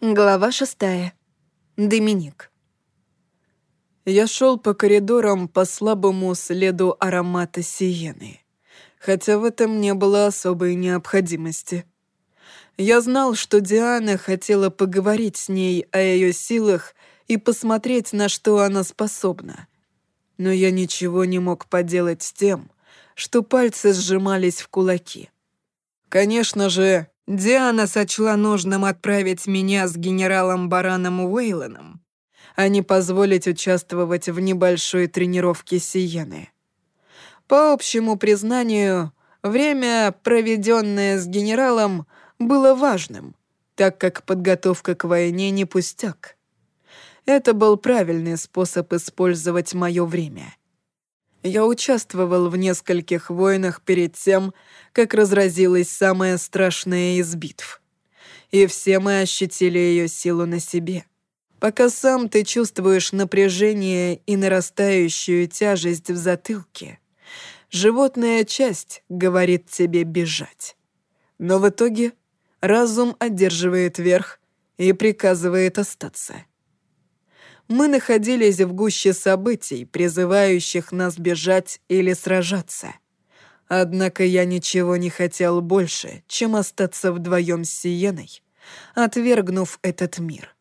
Глава шестая. Доминик. Я шел по коридорам по слабому следу аромата сиены, хотя в этом не было особой необходимости. Я знал, что Диана хотела поговорить с ней о ее силах и посмотреть, на что она способна. Но я ничего не мог поделать с тем, что пальцы сжимались в кулаки. Конечно же, Диана сочла нужным отправить меня с генералом Бараном Уэйлоном, а не позволить участвовать в небольшой тренировке Сиены. По общему признанию, время, проведенное с генералом, было важным, так как подготовка к войне не пустяк. Это был правильный способ использовать мое время. Я участвовал в нескольких войнах перед тем, как разразилась самая страшная из битв. И все мы ощутили ее силу на себе. Пока сам ты чувствуешь напряжение и нарастающую тяжесть в затылке, животная часть говорит тебе бежать. Но в итоге разум одерживает верх и приказывает остаться мы находились в гуще событий, призывающих нас бежать или сражаться. Однако я ничего не хотел больше, чем остаться вдвоем с Сиеной, отвергнув этот мир.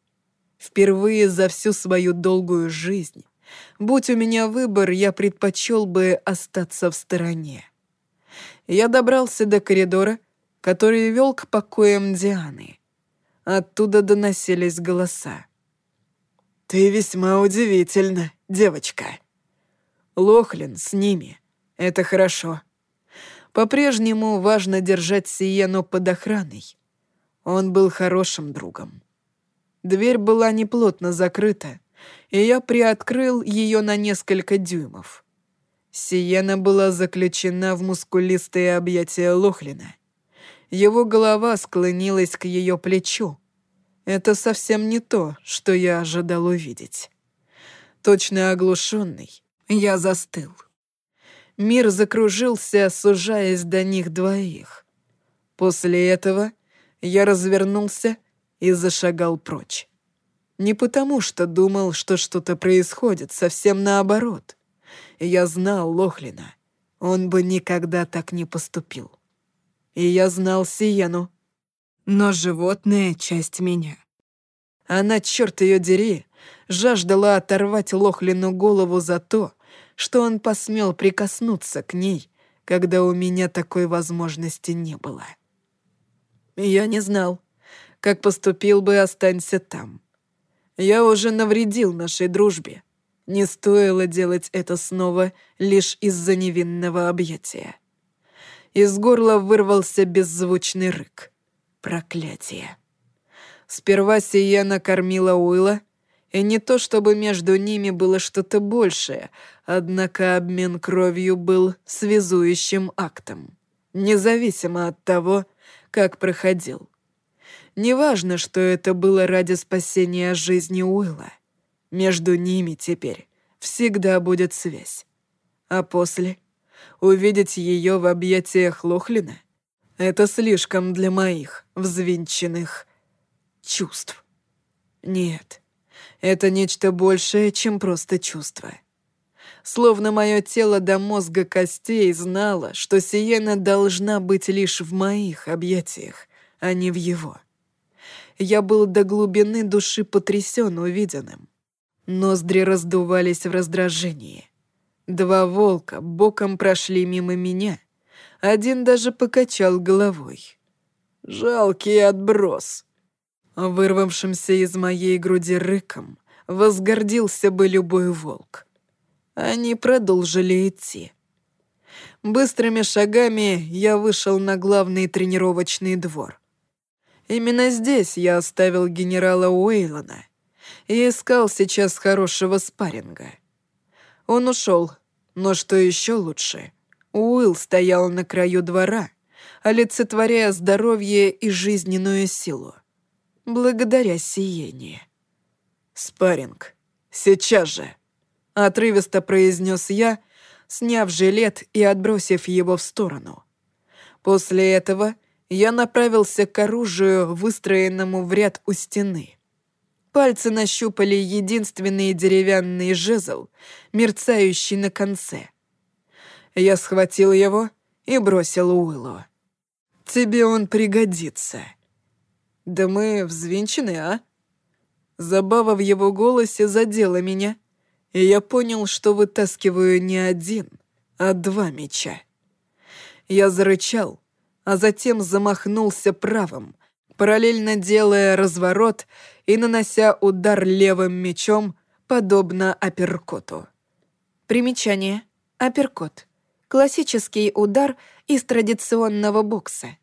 Впервые за всю свою долгую жизнь, будь у меня выбор, я предпочел бы остаться в стороне. Я добрался до коридора, который вел к покоям Дианы. Оттуда доносились голоса. «Ты весьма удивительна, девочка». Лохлин с ними. Это хорошо. По-прежнему важно держать Сиену под охраной. Он был хорошим другом. Дверь была неплотно закрыта, и я приоткрыл ее на несколько дюймов. Сиена была заключена в мускулистые объятия Лохлина. Его голова склонилась к ее плечу, это совсем не то, что я ожидал увидеть. Точно оглушенный, я застыл. Мир закружился, сужаясь до них двоих. После этого я развернулся и зашагал прочь. Не потому, что думал, что что-то происходит, совсем наоборот. Я знал Лохлина. Он бы никогда так не поступил. И я знал Сиену, но животное — часть меня. Она, черт ее дери, жаждала оторвать Лохлину голову за то, что он посмел прикоснуться к ней, когда у меня такой возможности не было. Я не знал, как поступил бы «Останься там». Я уже навредил нашей дружбе. Не стоило делать это снова лишь из-за невинного объятия. Из горла вырвался беззвучный рык. Проклятие. Сперва Сиена кормила Уилла, и не то чтобы между ними было что-то большее, однако обмен кровью был связующим актом, независимо от того, как проходил. Неважно, что это было ради спасения жизни Уилла. Между ними теперь всегда будет связь. А после увидеть ее в объятиях Лохлина — это слишком для моих взвинченных чувств. Нет, это нечто большее, чем просто чувство. Словно мое тело до мозга костей знало, что Сиена должна быть лишь в моих объятиях, а не в его. Я был до глубины души потрясен увиденным. Ноздри раздувались в раздражении. Два волка боком прошли мимо меня. Один даже покачал головой. «Жалкий отброс», Вырвавшимся из моей груди рыком возгордился бы любой волк. Они продолжили идти. Быстрыми шагами я вышел на главный тренировочный двор. Именно здесь я оставил генерала Уэйлона и искал сейчас хорошего спарринга. Он ушел, но что еще лучше, Уилл стоял на краю двора, олицетворяя здоровье и жизненную силу благодаря сиении. «Спарринг. Сейчас же!» — отрывисто произнес я, сняв жилет и отбросив его в сторону. После этого Я направился к оружию, выстроенному в ряд у стены. Пальцы нащупали единственный деревянный жезл, мерцающий на конце. Я схватил его и бросил Уиллу. «Тебе он пригодится». «Да мы взвинчены, а?» Забава в его голосе задела меня, и я понял, что вытаскиваю не один, а два меча. Я зарычал, а затем замахнулся правым, параллельно делая разворот и нанося удар левым мечом, подобно апперкоту. Примечание. Апперкот. Классический удар из традиционного бокса.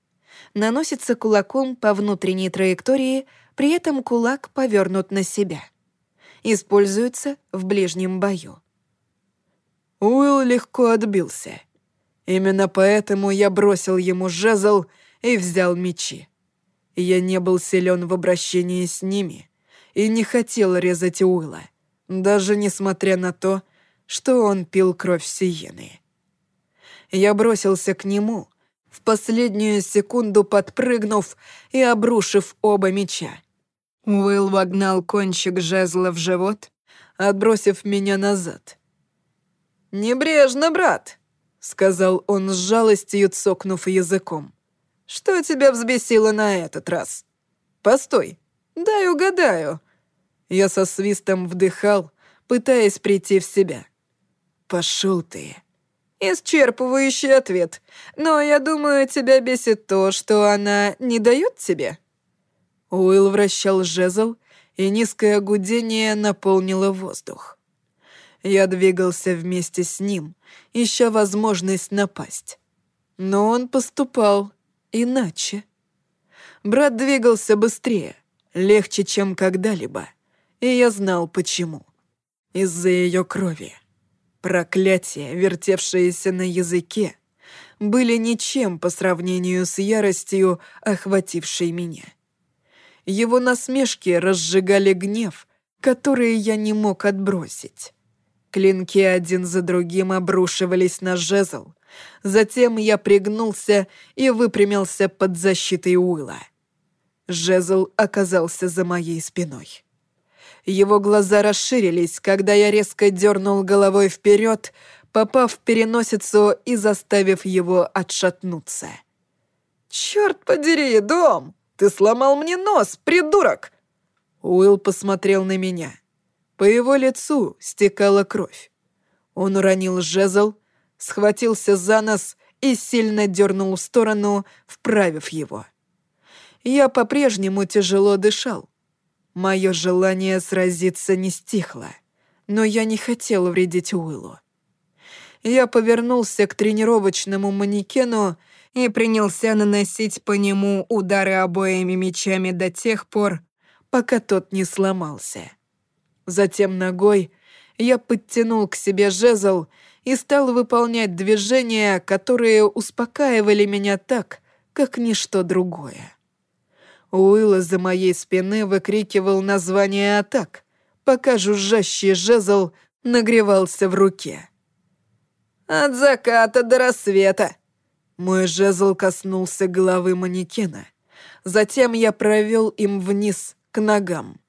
Наносится кулаком по внутренней траектории, при этом кулак повернут на себя. Используется в ближнем бою. Уилл легко отбился. Именно поэтому я бросил ему жезл и взял мечи. Я не был силен в обращении с ними и не хотел резать Уилла, даже несмотря на то, что он пил кровь Сиены. Я бросился к нему, в последнюю секунду подпрыгнув и обрушив оба меча. Уилл вогнал кончик жезла в живот, отбросив меня назад. «Небрежно, брат!» — сказал он с жалостью, цокнув языком. «Что тебя взбесило на этот раз? Постой, дай угадаю». Я со свистом вдыхал, пытаясь прийти в себя. «Пошел ты!» Исчерпывающий ответ. Но я думаю, тебя бесит то, что она не дает тебе. Уилл вращал жезл, и низкое гудение наполнило воздух. Я двигался вместе с ним, ища возможность напасть. Но он поступал иначе. Брат двигался быстрее, легче, чем когда-либо, и я знал почему. Из-за ее крови. Проклятия, вертевшиеся на языке, были ничем по сравнению с яростью, охватившей меня. Его насмешки разжигали гнев, который я не мог отбросить. Клинки один за другим обрушивались на жезл. Затем я пригнулся и выпрямился под защитой Уилла. Жезл оказался за моей спиной. Его глаза расширились, когда я резко дернул головой вперед, попав в переносицу и заставив его отшатнуться. «Черт подери, дом! Ты сломал мне нос, придурок!» Уилл посмотрел на меня. По его лицу стекала кровь. Он уронил жезл, схватился за нос и сильно дернул в сторону, вправив его. Я по-прежнему тяжело дышал. Мое желание сразиться не стихло, но я не хотел вредить Уиллу. Я повернулся к тренировочному манекену и принялся наносить по нему удары обоими мечами до тех пор, пока тот не сломался. Затем ногой я подтянул к себе жезл и стал выполнять движения, которые успокаивали меня так, как ничто другое. Уилл из-за моей спины выкрикивал название атак, пока жужжащий жезл нагревался в руке. «От заката до рассвета!» Мой жезл коснулся головы манекена. Затем я провел им вниз, к ногам.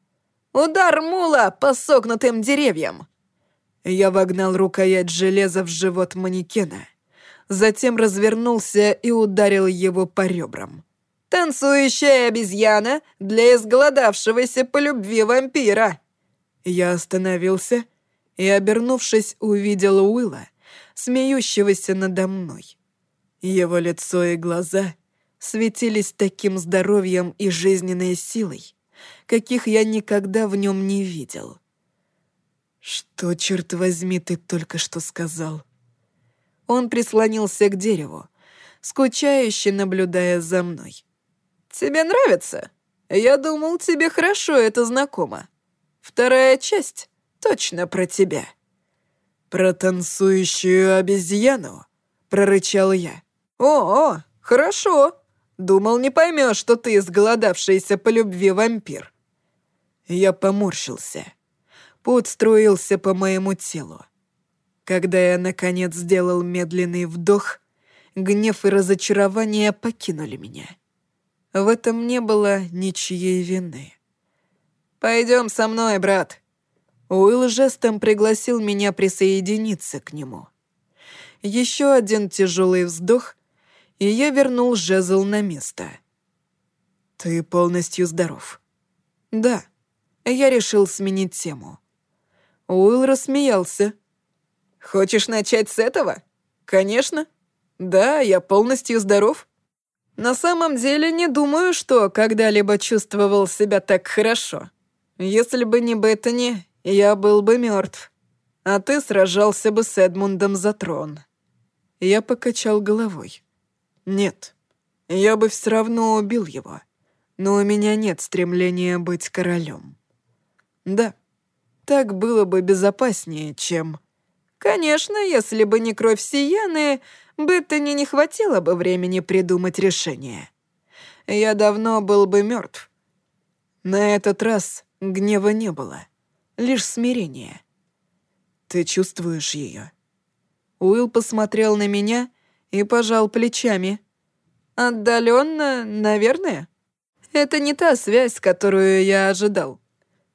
«Удар мула по согнутым деревьям!» Я вогнал рукоять железа в живот манекена. Затем развернулся и ударил его по ребрам. Танцующая обезьяна для изголодавшегося по любви вампира!» Я остановился и, обернувшись, увидел Уилла, смеющегося надо мной. Его лицо и глаза светились таким здоровьем и жизненной силой, каких я никогда в нем не видел. «Что, черт возьми, ты только что сказал?» Он прислонился к дереву, скучающе наблюдая за мной. «Тебе нравится? Я думал, тебе хорошо это знакомо. Вторая часть точно про тебя». «Про танцующую обезьяну?» — прорычал я. «О, хорошо. Думал, не поймешь, что ты изголодавшийся по любви вампир». Я поморщился. Пот струился по моему телу. Когда я, наконец, сделал медленный вдох, гнев и разочарование покинули меня. В этом не было ничьей вины. «Пойдем со мной, брат». Уилл жестом пригласил меня присоединиться к нему. Еще один тяжелый вздох, и я вернул жезл на место. «Ты полностью здоров?» «Да». Я решил сменить тему. Уилл рассмеялся. «Хочешь начать с этого?» «Конечно. Да, я полностью здоров. На самом деле не думаю, что когда-либо чувствовал себя так хорошо. Если бы не Беттани, я был бы мертв. А ты сражался бы с Эдмундом за трон». Я покачал головой. «Нет, я бы все равно убил его, но у меня нет стремления быть королем». «Да, так было бы безопаснее, чем...» Конечно, если бы не кровь Сияны, Беттани не хватило бы времени придумать решение. Я давно был бы мертв. На этот раз гнева не было, лишь смирение. Ты чувствуешь ее? Уилл посмотрел на меня и пожал плечами. Отдаленно, наверное. Это не та связь, которую я ожидал.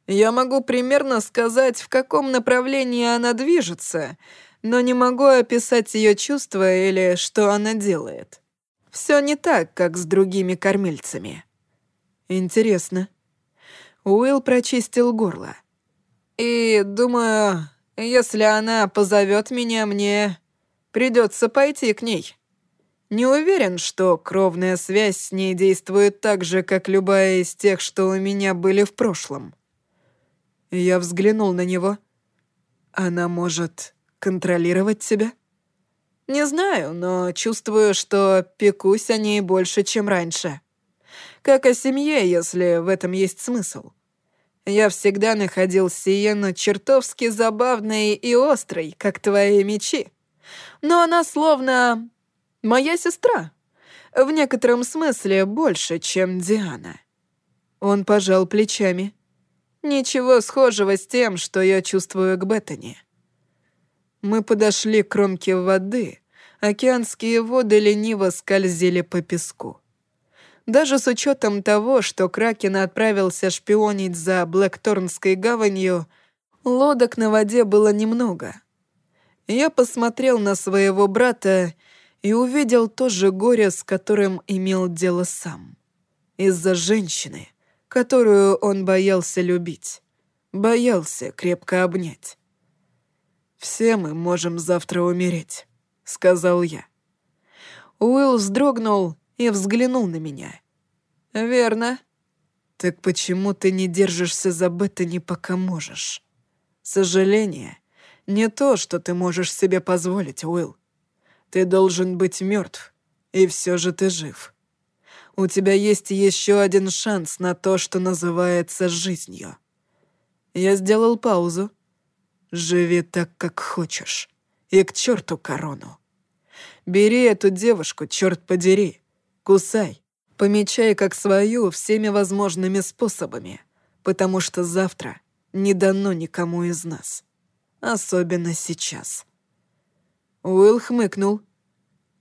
Я могу примерно сказать, в каком направлении она движется, но не могу описать ее чувства или что она делает. Все не так, как с другими кормильцами. Интересно. Уилл прочистил горло. И думаю, если она позовет меня, мне придется пойти к ней. Не уверен, что кровная связь с ней действует так же, как любая из тех, что у меня были в прошлом. Я взглянул на него. Она может контролировать себя? Не знаю, но чувствую, что пекусь о ней больше, чем раньше. Как о семье, если в этом есть смысл. Я всегда находил Сиену чертовски забавной и острой, как твои мечи. Но она словно моя сестра. В некотором смысле больше, чем Диана. Он пожал плечами. Ничего схожего с тем, что я чувствую к Беттани. Мы подошли к кромке воды. Океанские воды лениво скользили по песку. Даже с учетом того, что Кракен отправился шпионить за Блэкторнской гаванью, лодок на воде было немного. Я посмотрел на своего брата и увидел то же горе, с которым имел дело сам. Из-за женщины — которую он боялся любить, боялся крепко обнять. «Все мы можем завтра умереть», — сказал я. Уилл вздрогнул и взглянул на меня. «Верно. Так почему ты не держишься за Беттани, пока можешь? Сожаление — не то, что ты можешь себе позволить, Уилл. Ты должен быть мертв, и все же ты жив у тебя есть еще один шанс на то, что называется жизнью. Я сделал паузу. Живи так, как хочешь. И к черту корону. Бери эту девушку, черт подери. Кусай. Помечай как свою всеми возможными способами, потому что завтра не дано никому из нас. Особенно сейчас. Уилл хмыкнул.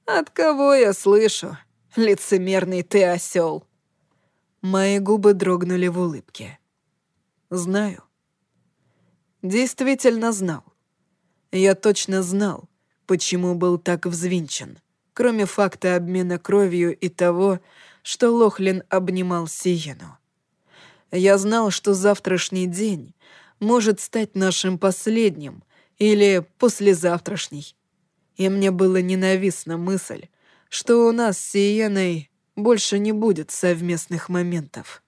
«От кого я слышу?» Лицемерный ты осел. Мои губы дрогнули в улыбке. Знаю. Действительно знал. Я точно знал, почему был так взвинчен, кроме факта обмена кровью и того, что Лохлин обнимал Сиену. Я знал, что завтрашний день может стать нашим последним или послезавтрашний. И мне была ненавистна мысль, что у нас с Сиеной больше не будет совместных моментов.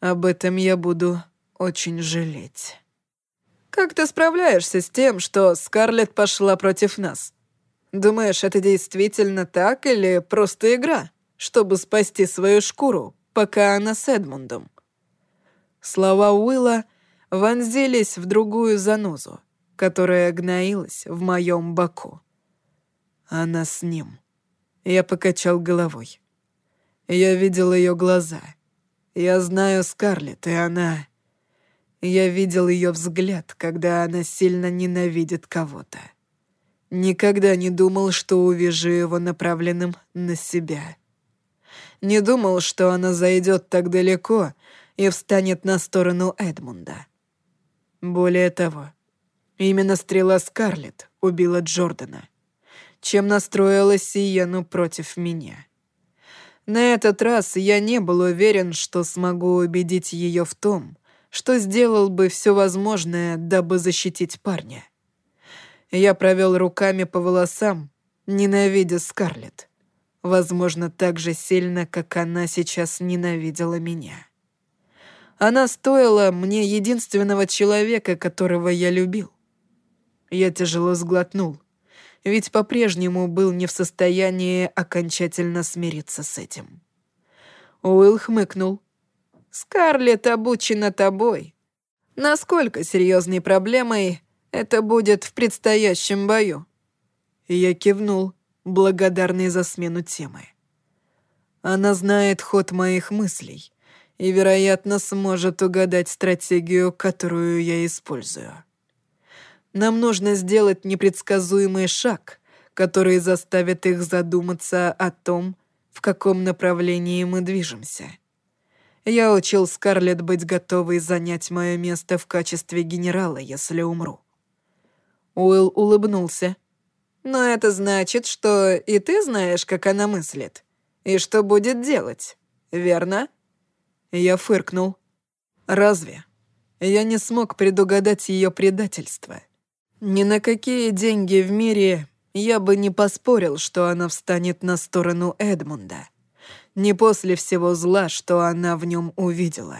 Об этом я буду очень жалеть. Как ты справляешься с тем, что Скарлетт пошла против нас? Думаешь, это действительно так или просто игра, чтобы спасти свою шкуру, пока она с Эдмундом? Слова Уилла вонзились в другую занозу, которая гноилась в моем боку. Она с ним. Я покачал головой. Я видел ее глаза. Я знаю Скарлетт, и она... Я видел ее взгляд, когда она сильно ненавидит кого-то. Никогда не думал, что увижу его направленным на себя. Не думал, что она зайдет так далеко и встанет на сторону Эдмунда. Более того, именно стрела Скарлетт убила Джордана, чем настроила Сиену против меня. На этот раз я не был уверен, что смогу убедить ее в том, что сделал бы все возможное, дабы защитить парня. Я провел руками по волосам, ненавидя Скарлетт. Возможно, так же сильно, как она сейчас ненавидела меня. Она стоила мне единственного человека, которого я любил. Я тяжело сглотнул, ведь по-прежнему был не в состоянии окончательно смириться с этим. Уилл хмыкнул. «Скарлетт обучена тобой. Насколько серьезной проблемой это будет в предстоящем бою?» Я кивнул, благодарный за смену темы. Она знает ход моих мыслей и, вероятно, сможет угадать стратегию, которую я использую. Нам нужно сделать непредсказуемый шаг, который заставит их задуматься о том, в каком направлении мы движемся. Я учил Скарлетт быть готовой занять мое место в качестве генерала, если умру. Уилл улыбнулся, но это значит, что и ты знаешь, как она мыслит, и что будет делать, верно?» Я фыркнул. «Разве? Я не смог предугадать ее предательство. Ни на какие деньги в мире я бы не поспорил, что она встанет на сторону Эдмунда. Не после всего зла, что она в нем увидела.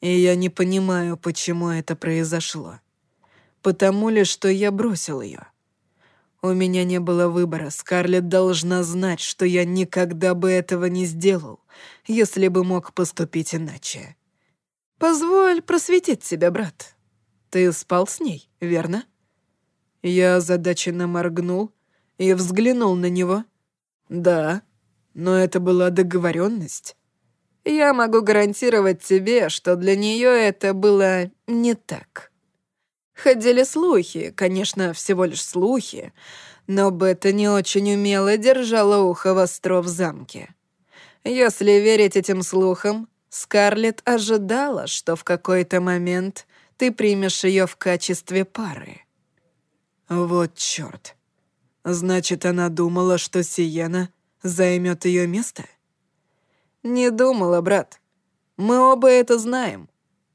И я не понимаю, почему это произошло. Потому ли, что я бросил ее. У меня не было выбора. Скарлетт должна знать, что я никогда бы этого не сделал, если бы мог поступить иначе. Позволь просветить тебя, брат. Ты спал с ней, верно? Я озадаченно моргнул и взглянул на него. Да, но это была договоренность. Я могу гарантировать тебе, что для нее это было не так. Ходили слухи, конечно, всего лишь слухи, но Бета не очень умело держала ухо востро в замке. Если верить этим слухам, Скарлетт ожидала, что в какой-то момент ты примешь ее в качестве пары. Вот чёрт. Значит, она думала, что Сиена займет ее место? Не думала, брат. Мы оба это знаем.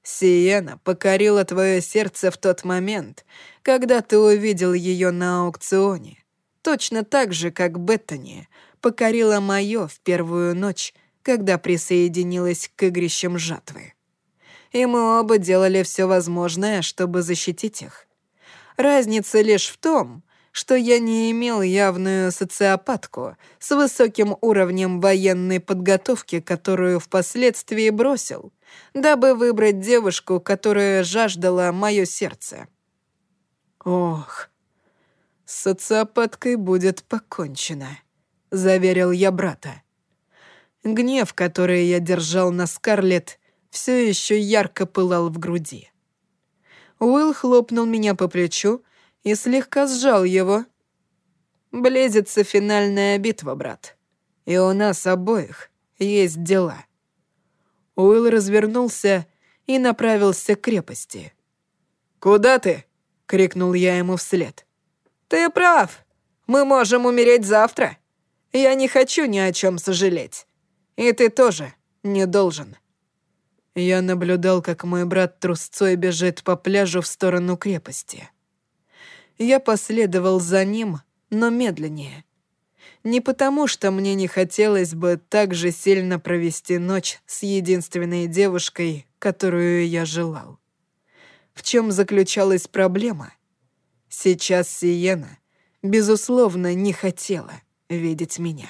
Сиена покорила твое сердце в тот момент, когда ты увидел ее на аукционе. Точно так же, как Беттани покорила мое в первую ночь, когда присоединилась к игрищам жатвы. И мы оба делали все возможное, чтобы защитить их. Разница лишь в том, что я не имел явную социопатку с высоким уровнем военной подготовки, которую впоследствии бросил — дабы выбрать девушку, которая жаждала мое сердце. Ох, с социопаткой будет покончено, заверил я брата. Гнев, который я держал на Скарлетт, все еще ярко пылал в груди. Уилл хлопнул меня по плечу и слегка сжал его. «Близится финальная битва, брат, и у нас обоих есть дела». Уилл развернулся и направился к крепости. «Куда ты?» — крикнул я ему вслед. «Ты прав. Мы можем умереть завтра. Я не хочу ни о чем сожалеть. И ты тоже не должен». Я наблюдал, как мой брат трусцой бежит по пляжу в сторону крепости. Я последовал за ним, но медленнее — не потому, что мне не хотелось бы так же сильно провести ночь с единственной девушкой, которую я желал. В чем заключалась проблема? Сейчас Сиена, безусловно, не хотела видеть меня.